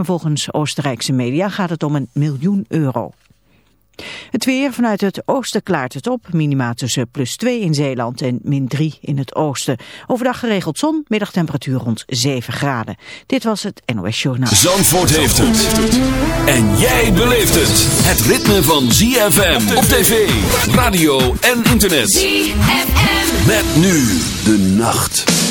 Maar volgens Oostenrijkse media gaat het om een miljoen euro. Het weer vanuit het oosten klaart het op. Minima tussen plus 2 in Zeeland en min 3 in het oosten. Overdag geregeld zon, middagtemperatuur rond 7 graden. Dit was het NOS Journaal. Zandvoort heeft het. En jij beleeft het. Het ritme van ZFM op tv, radio en internet. ZFM. Met nu de nacht.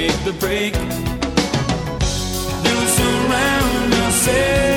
make the break. Loose around yourself.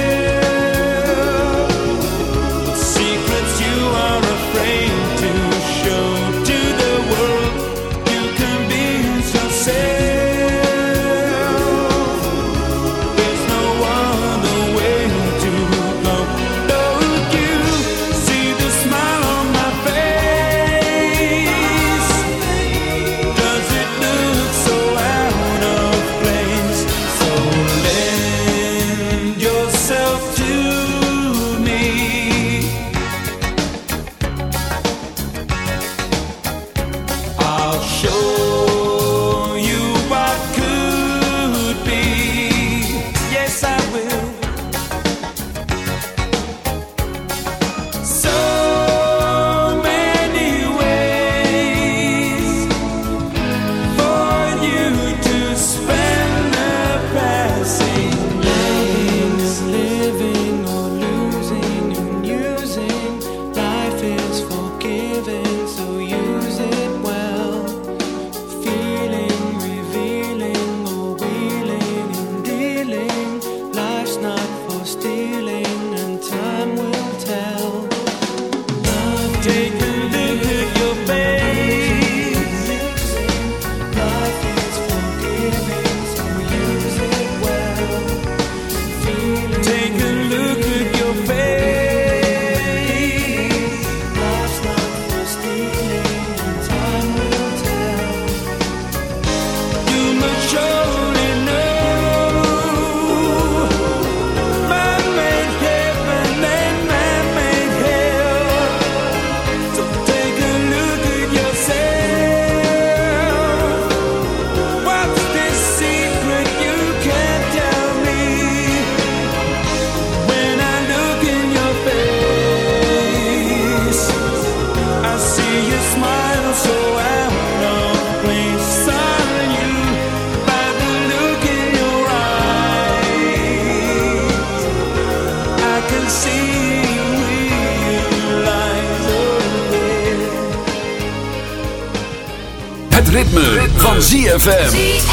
ZFM.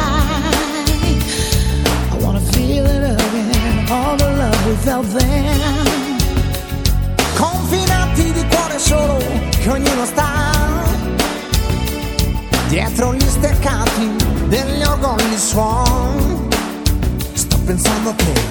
swan, step inside the pool.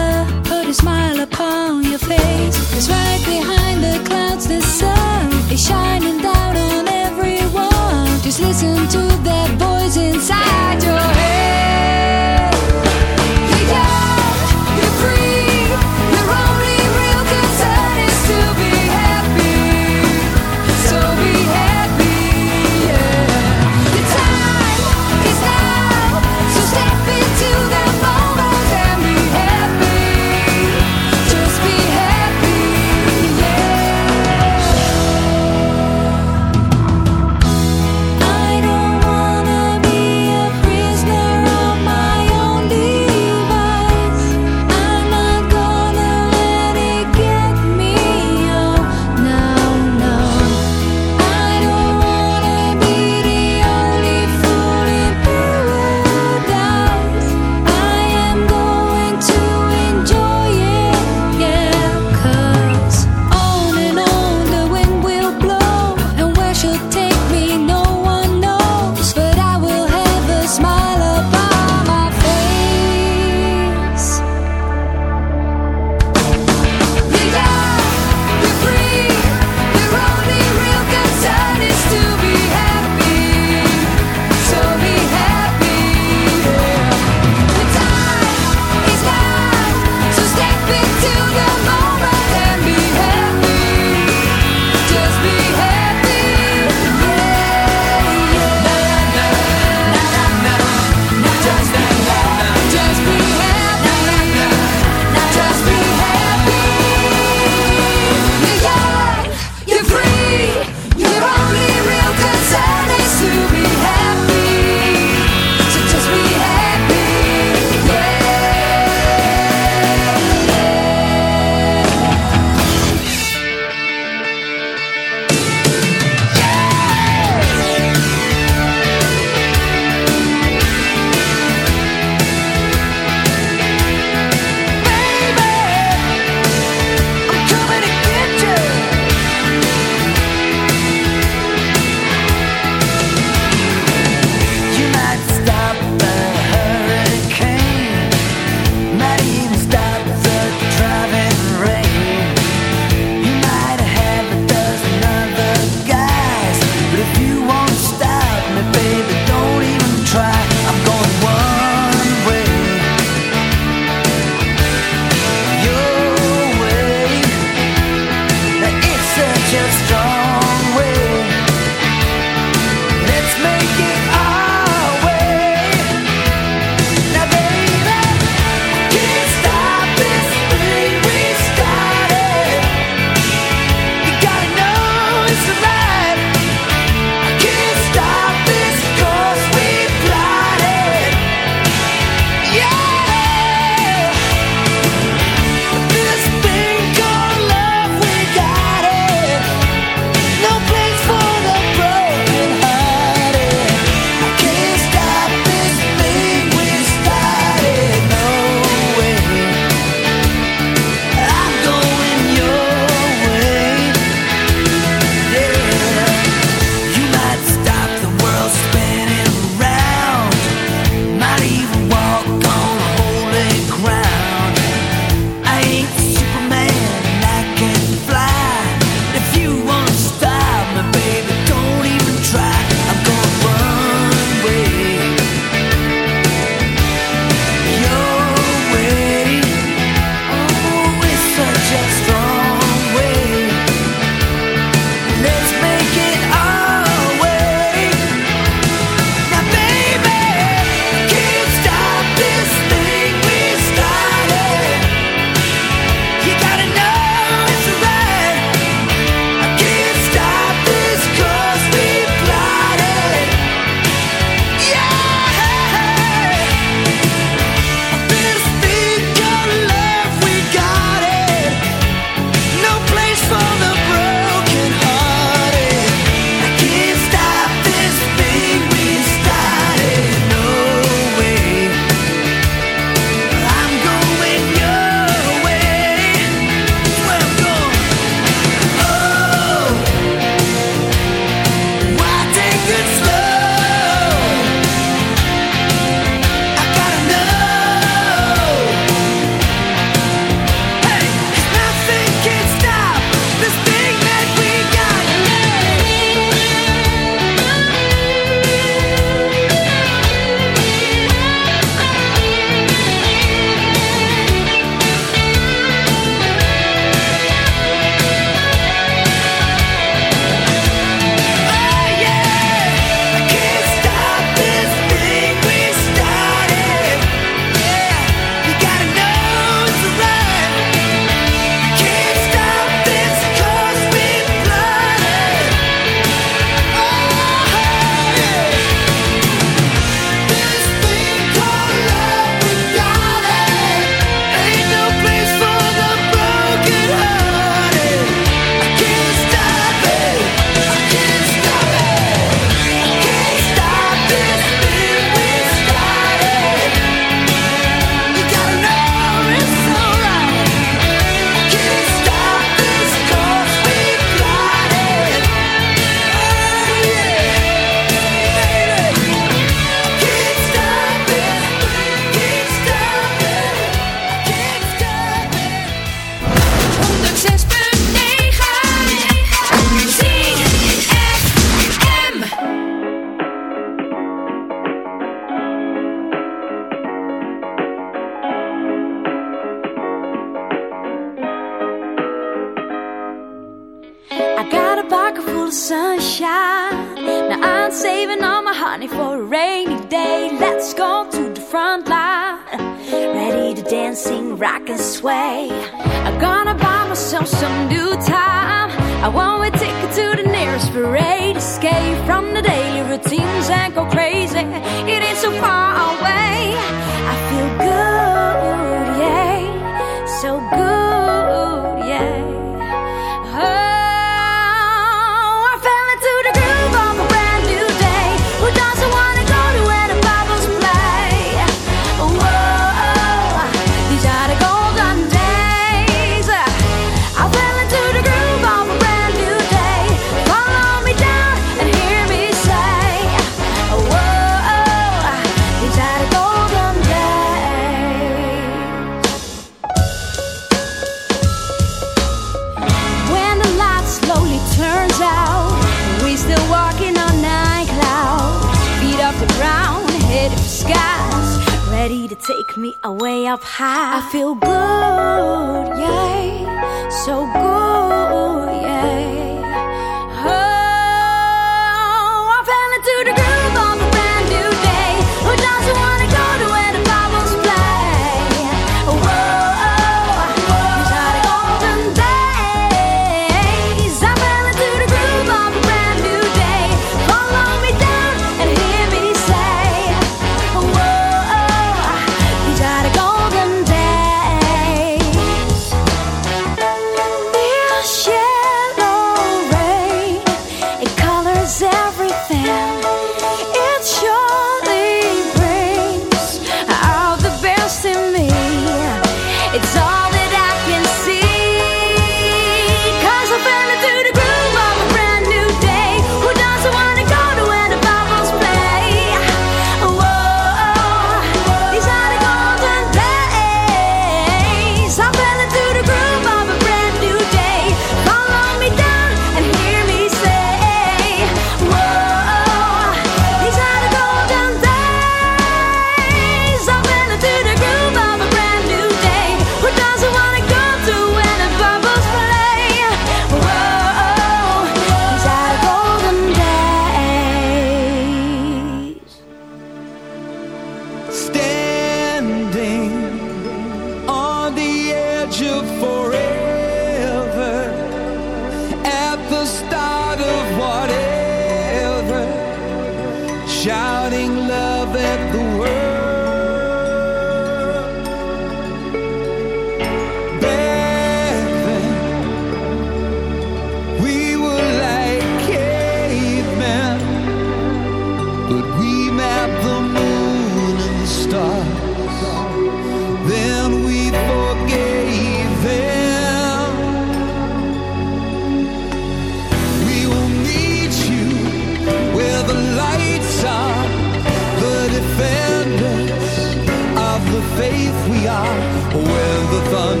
When the thunder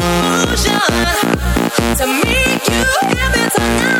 illusion. To make you happy tonight.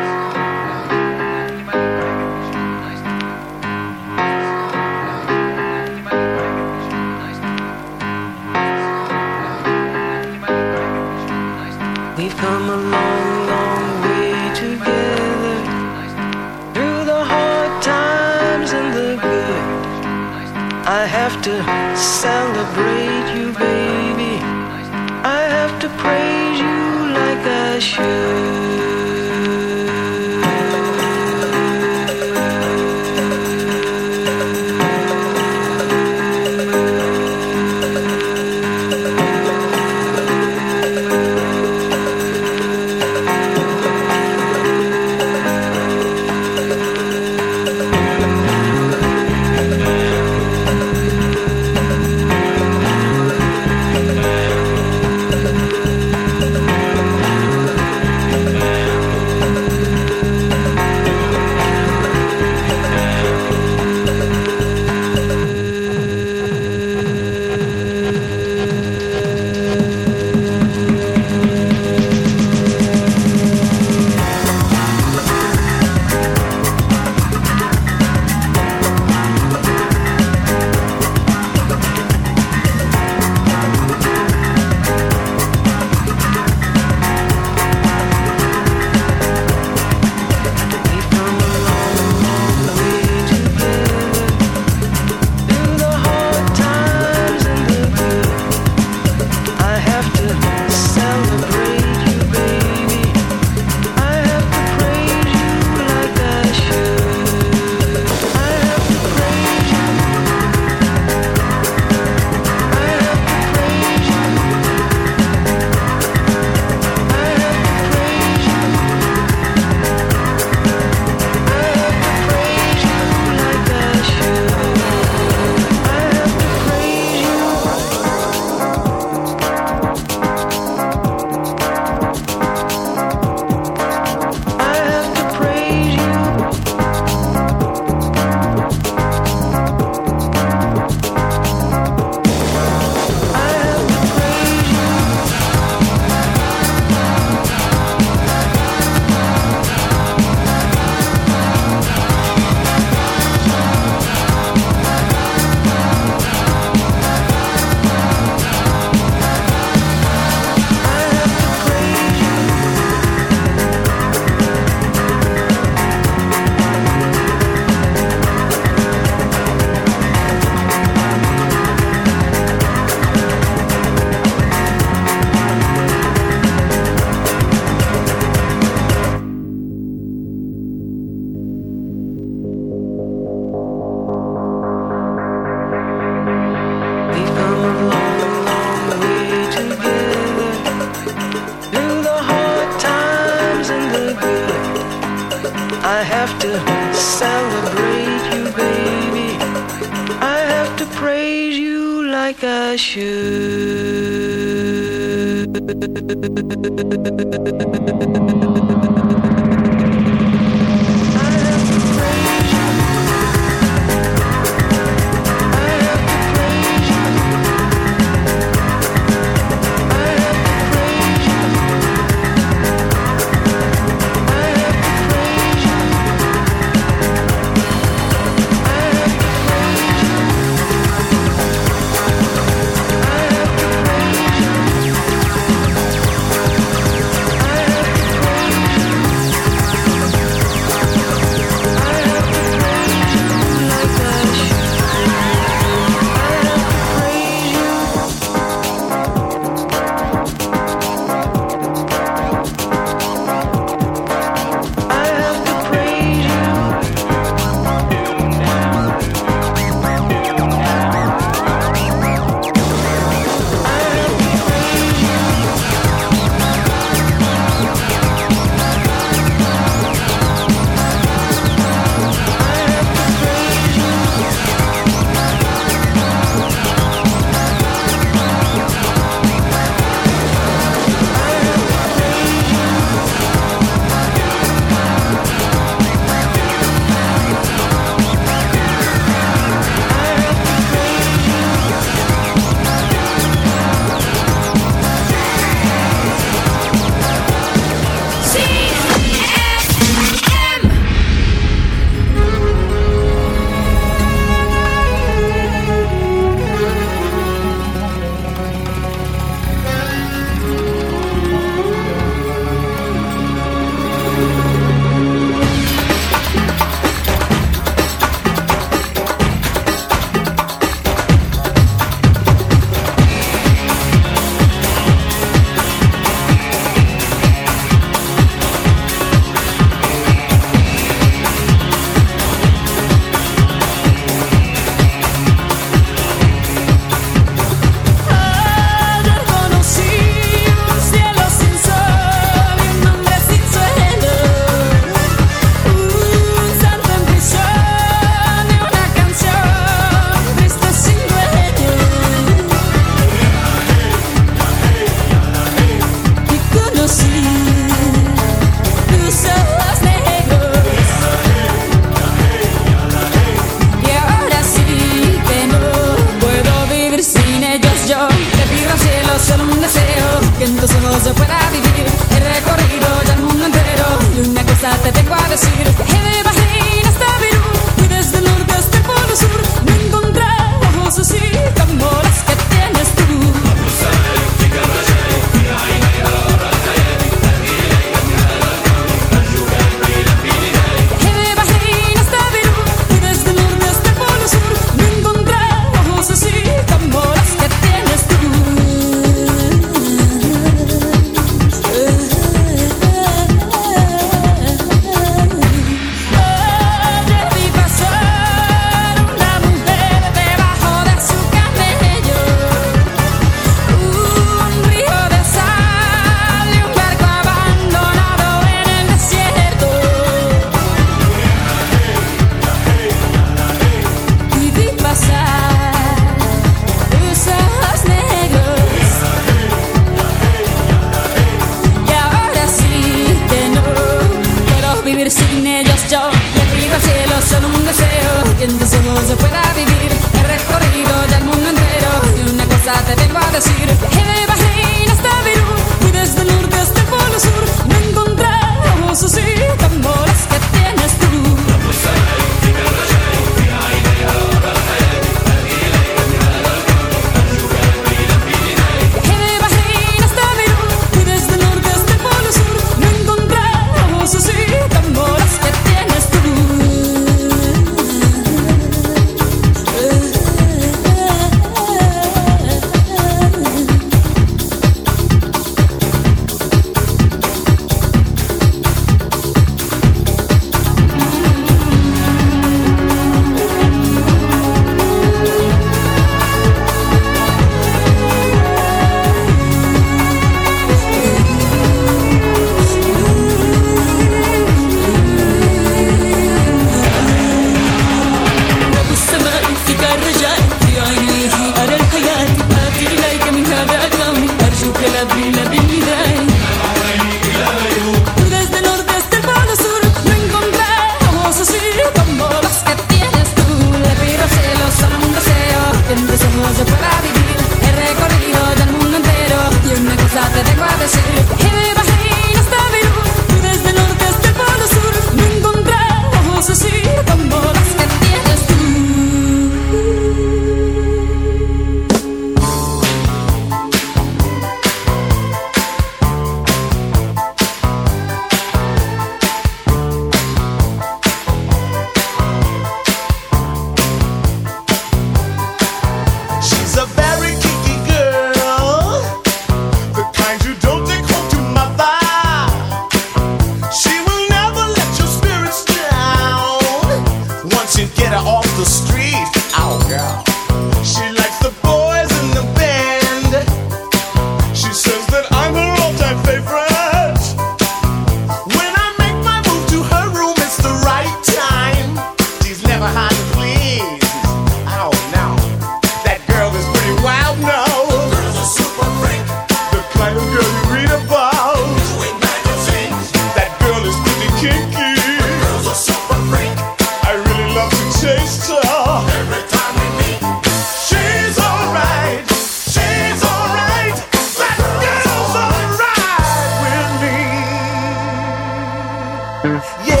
Yeah.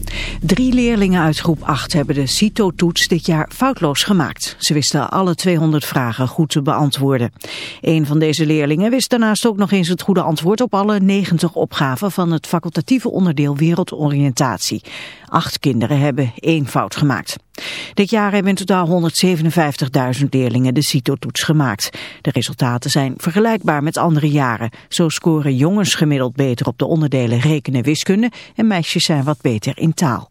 Drie leerlingen uit groep 8 hebben de CITO-toets dit jaar foutloos gemaakt. Ze wisten alle 200 vragen goed te beantwoorden. Een van deze leerlingen wist daarnaast ook nog eens het goede antwoord op alle 90 opgaven van het facultatieve onderdeel Wereldoriëntatie. Acht kinderen hebben één fout gemaakt. Dit jaar hebben in totaal 157.000 leerlingen de CITO-toets gemaakt. De resultaten zijn vergelijkbaar met andere jaren. Zo scoren jongens gemiddeld beter op de onderdelen rekenen en wiskunde en meisjes zijn wat beter in taal.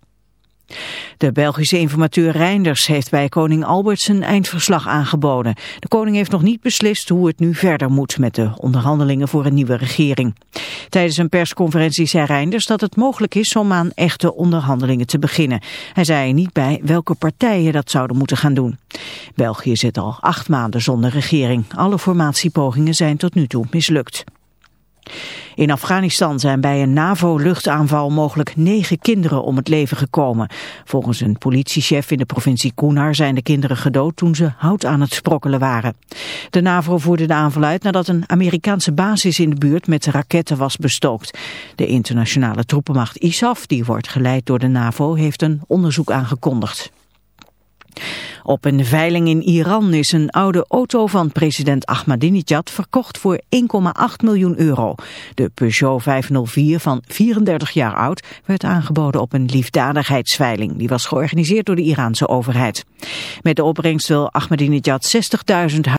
De Belgische informateur Reinders heeft bij koning Albert zijn eindverslag aangeboden. De koning heeft nog niet beslist hoe het nu verder moet met de onderhandelingen voor een nieuwe regering. Tijdens een persconferentie zei Reinders dat het mogelijk is om aan echte onderhandelingen te beginnen. Hij zei er niet bij welke partijen dat zouden moeten gaan doen. België zit al acht maanden zonder regering. Alle formatiepogingen zijn tot nu toe mislukt. In Afghanistan zijn bij een NAVO-luchtaanval mogelijk negen kinderen om het leven gekomen. Volgens een politiechef in de provincie Kunar zijn de kinderen gedood toen ze hout aan het sprokkelen waren. De NAVO voerde de aanval uit nadat een Amerikaanse basis in de buurt met raketten was bestookt. De internationale troepenmacht ISAF, die wordt geleid door de NAVO, heeft een onderzoek aangekondigd. Op een veiling in Iran is een oude auto van president Ahmadinejad verkocht voor 1,8 miljoen euro. De Peugeot 504 van 34 jaar oud werd aangeboden op een liefdadigheidsveiling. Die was georganiseerd door de Iraanse overheid. Met de opbrengst wil Ahmadinejad 60.000